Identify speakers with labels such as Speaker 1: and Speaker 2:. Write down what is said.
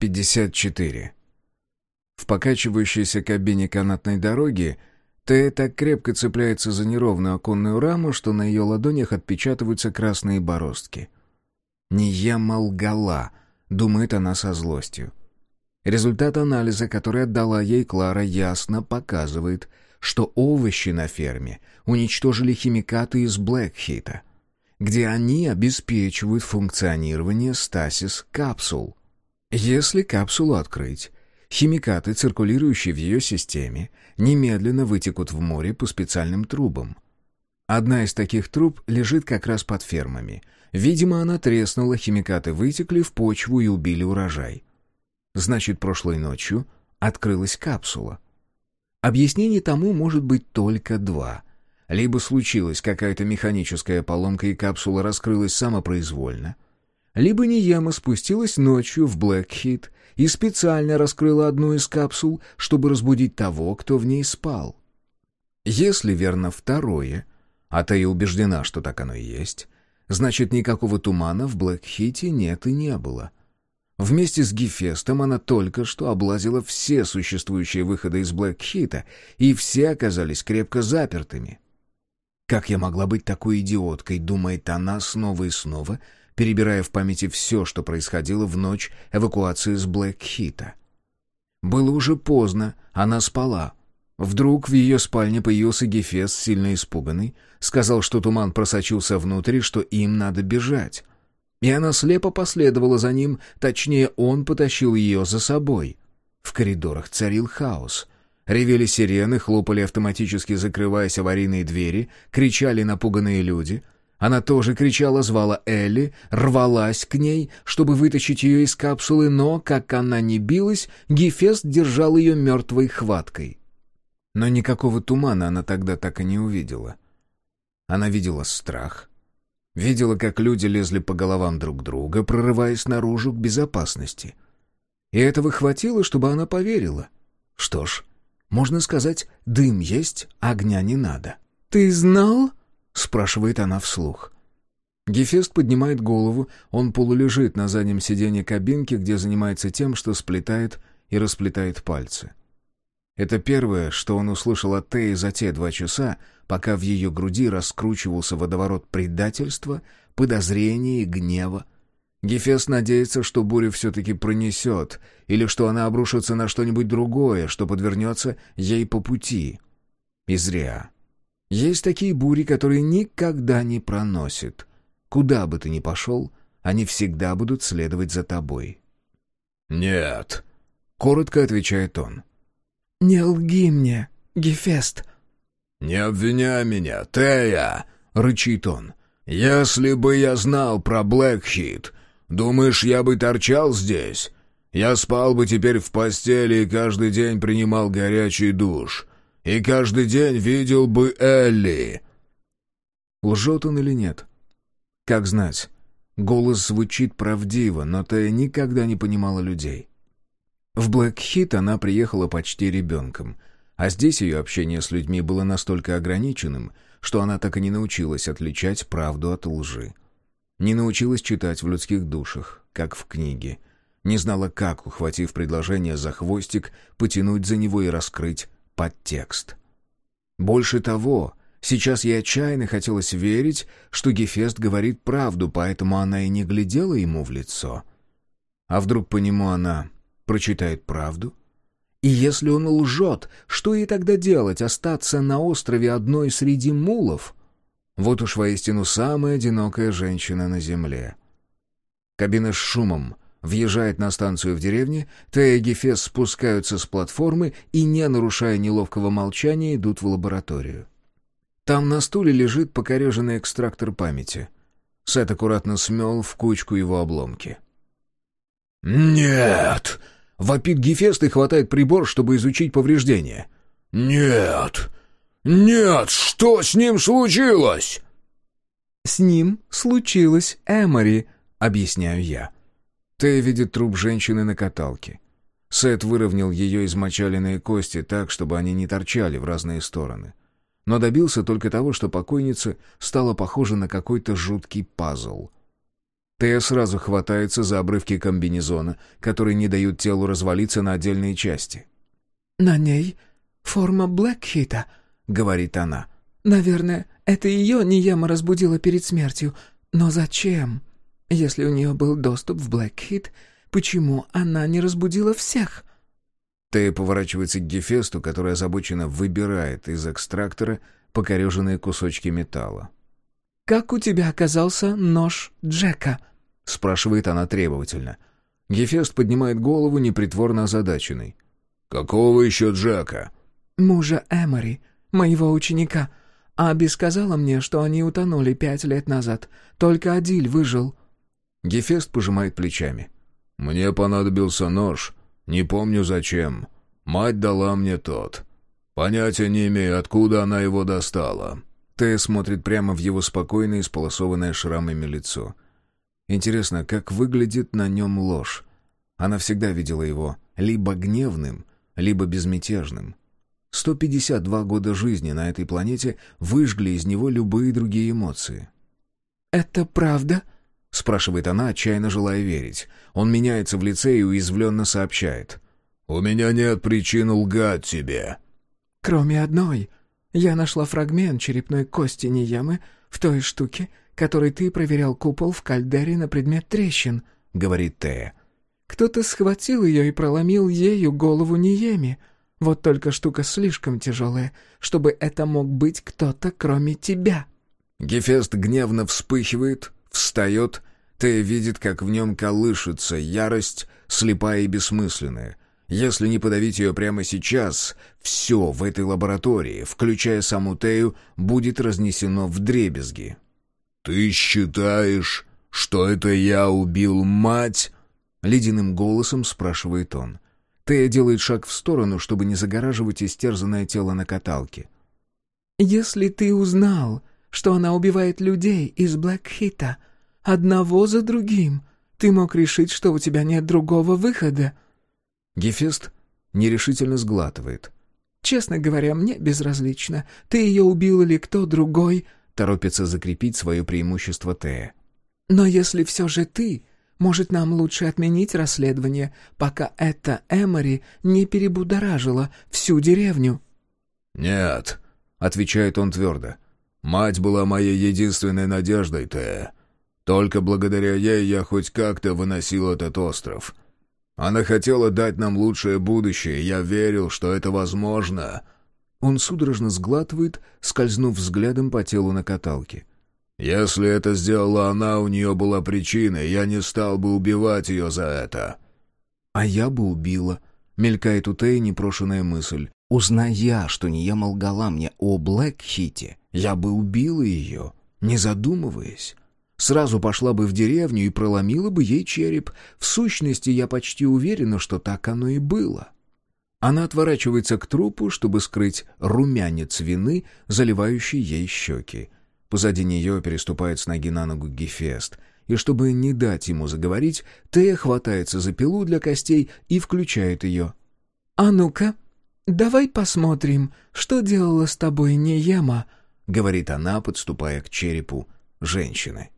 Speaker 1: 54. В покачивающейся кабине канатной дороги Тея так крепко цепляется за неровную оконную раму, что на ее ладонях отпечатываются красные бороздки. «Не я молгала», — думает она со злостью. Результат анализа, который отдала ей Клара, ясно показывает, что овощи на ферме уничтожили химикаты из Блэкхита, где они обеспечивают функционирование стасис капсул. Если капсулу открыть, химикаты, циркулирующие в ее системе, немедленно вытекут в море по специальным трубам. Одна из таких труб лежит как раз под фермами. Видимо, она треснула, химикаты вытекли в почву и убили урожай. Значит, прошлой ночью открылась капсула. Объяснений тому может быть только два. Либо случилась какая-то механическая поломка, и капсула раскрылась самопроизвольно — либо Ниема спустилась ночью в Блэкхит и специально раскрыла одну из капсул, чтобы разбудить того, кто в ней спал. Если верно второе, а та и убеждена, что так оно и есть, значит, никакого тумана в Блэкхите нет и не было. Вместе с Гефестом она только что облазила все существующие выходы из Блэкхита, и все оказались крепко запертыми. Как я могла быть такой идиоткой, думает она снова и снова, перебирая в памяти все, что происходило в ночь эвакуации с Блэкхита. Было уже поздно, она спала. Вдруг в ее спальне появился Гефест, сильно испуганный, сказал, что туман просочился внутрь что им надо бежать. И она слепо последовала за ним, точнее, он потащил ее за собой. В коридорах царил хаос. Ревели сирены, хлопали автоматически закрываясь аварийные двери, кричали напуганные люди — она тоже кричала, звала Элли, рвалась к ней, чтобы вытащить ее из капсулы, но, как она не билась, Гефест держал ее мертвой хваткой. Но никакого тумана она тогда так и не увидела. Она видела страх, видела, как люди лезли по головам друг друга, прорываясь наружу к безопасности. И этого хватило, чтобы она поверила. Что ж, можно сказать, дым есть, огня не надо. «Ты знал?» Спрашивает она вслух. Гефест поднимает голову, он полулежит на заднем сиденье кабинки, где занимается тем, что сплетает и расплетает пальцы. Это первое, что он услышал от Теи за те два часа, пока в ее груди раскручивался водоворот предательства, подозрения и гнева. Гефест надеется, что буря все-таки пронесет, или что она обрушится на что-нибудь другое, что подвернется ей по пути. И зря. Есть такие бури, которые никогда не проносят. Куда бы ты ни пошел, они всегда будут следовать за тобой.
Speaker 2: «Нет», —
Speaker 1: коротко отвечает он.
Speaker 3: «Не лги мне, Гефест».
Speaker 2: «Не обвиняй меня, Тея», —
Speaker 1: рычит он.
Speaker 2: «Если бы я знал про Блэкхит, думаешь, я бы торчал здесь? Я спал бы теперь в постели и каждый день принимал горячий душ и каждый день видел бы Элли».
Speaker 1: Лжет он или нет? Как знать. Голос звучит правдиво, но Тея никогда не понимала людей. В Блэкхит она приехала почти ребенком, а здесь ее общение с людьми было настолько ограниченным, что она так и не научилась отличать правду от лжи. Не научилась читать в людских душах, как в книге. Не знала, как, ухватив предложение за хвостик, потянуть за него и раскрыть подтекст. Больше того, сейчас ей отчаянно хотелось верить, что Гефест говорит правду, поэтому она и не глядела ему в лицо. А вдруг по нему она прочитает правду? И если он лжет, что ей тогда делать, остаться на острове одной среди мулов? Вот уж воистину самая одинокая женщина на земле. Кабина с шумом въезжает на станцию в деревне, Тея и Гефес спускаются с платформы и, не нарушая неловкого молчания, идут в лабораторию. Там на стуле лежит покореженный экстрактор памяти. Сет аккуратно смел в кучку его обломки.
Speaker 2: «Нет!»
Speaker 1: — вопит Гефест и хватает прибор, чтобы изучить повреждения.
Speaker 2: «Нет! Нет! Что с ним случилось?»
Speaker 3: «С ним случилось Эмори», — объясняю я.
Speaker 1: Тея видит труп женщины на каталке. Сет выровнял ее измочаленные кости так, чтобы они не торчали в разные стороны. Но добился только того, что покойница стала похожа на какой-то жуткий пазл. Тея сразу хватается за обрывки комбинезона, которые не дают телу развалиться на отдельные части.
Speaker 3: «На ней форма Блэкхита», — говорит она. «Наверное, это ее Нияма разбудила перед смертью. Но зачем? Если у нее был доступ в Блэкхит, почему она не разбудила всех?»
Speaker 1: Тея поворачивается к Гефесту, который озабоченно выбирает из экстрактора покореженные кусочки металла.
Speaker 3: «Как у тебя оказался нож Джека?»
Speaker 1: — спрашивает она требовательно. Гефест поднимает голову, непритворно озадаченный.
Speaker 2: «Какого еще Джека?»
Speaker 3: «Мужа Эмори, моего ученика. Аби сказала мне, что они утонули пять лет назад. Только Адиль выжил».
Speaker 1: Гефест пожимает плечами.
Speaker 2: «Мне понадобился нож. Не помню зачем. Мать дала мне тот. Понятия не имею, откуда она его достала».
Speaker 1: Тея смотрит прямо в его спокойное, исполосованное шрамами лицо. Интересно, как выглядит на нем ложь? Она всегда видела его либо гневным, либо безмятежным. 152 года жизни на этой планете выжгли из него любые другие эмоции.
Speaker 3: «Это правда?»
Speaker 1: — спрашивает она, отчаянно желая верить. Он меняется в лице и уязвленно сообщает.
Speaker 2: «У меня нет причин лгать тебе».
Speaker 3: «Кроме одной. Я нашла фрагмент черепной кости Ниямы в той штуке, которой ты проверял купол в кальдере на предмет трещин», — говорит Тея. «Кто-то схватил ее и проломил ею голову Ниеме. Вот только штука слишком тяжелая, чтобы это мог быть кто-то, кроме тебя».
Speaker 1: Гефест гневно вспыхивает, Встает, Тея видит, как в нем колышется ярость, слепая и бессмысленная. Если не подавить ее прямо сейчас, все в этой лаборатории, включая саму Тею, будет разнесено в дребезги.
Speaker 2: «Ты считаешь, что это я убил мать?»
Speaker 1: Ледяным голосом спрашивает он. Тея делает шаг в сторону, чтобы не загораживать истерзанное тело на каталке.
Speaker 3: «Если ты узнал, что она убивает людей из Блэкхита, одного за другим. Ты мог решить, что у тебя нет другого выхода».
Speaker 1: Гефест нерешительно сглатывает.
Speaker 3: «Честно говоря, мне безразлично, ты ее убил или кто другой»,
Speaker 1: торопится закрепить свое преимущество Тея.
Speaker 3: «Но если все же ты, может, нам лучше отменить расследование, пока эта Эмори не перебудоражила всю деревню?»
Speaker 2: «Нет», —
Speaker 1: отвечает он твердо.
Speaker 2: Мать была моей единственной надеждой, Тея. Только благодаря ей я хоть как-то выносил этот остров. Она хотела дать нам лучшее будущее, я верил, что это возможно».
Speaker 1: Он судорожно сглатывает, скользнув взглядом по телу на каталке.
Speaker 2: «Если это сделала она, у нее была причина, я не стал бы убивать ее за это».
Speaker 1: «А я бы убила», — мелькает у Теи непрошенная мысль. «Узная, что не я молгала мне о Блэкхите, я бы убила ее, не задумываясь. Сразу пошла бы в деревню и проломила бы ей череп. В сущности, я почти уверена, что так оно и было. Она отворачивается к трупу, чтобы скрыть румянец вины, заливающий ей щеки. Позади нее переступает с ноги на ногу Гефест. И чтобы не дать ему заговорить, Тея хватается за пилу для костей и включает ее.
Speaker 3: «А ну-ка, давай посмотрим, что делала с тобой Нияма», —
Speaker 1: говорит она, подступая к черепу женщины.